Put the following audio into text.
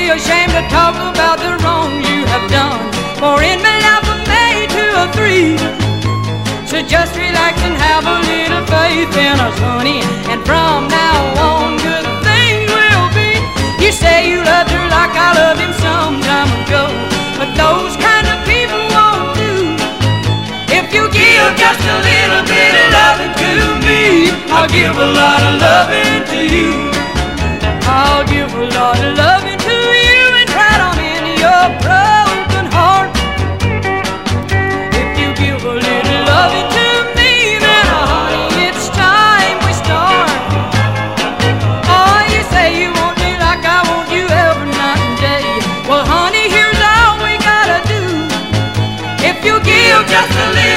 be ashamed to talk about the wrong you have done. For in Malawi, made two or three. So just relax and have a little faith in us, honey. And from now on, good things will be. You say you loved her like I loved him some time ago. But those kind of people won't do. If you give just a little bit of loving to me, I'll give a lot of love. just believe.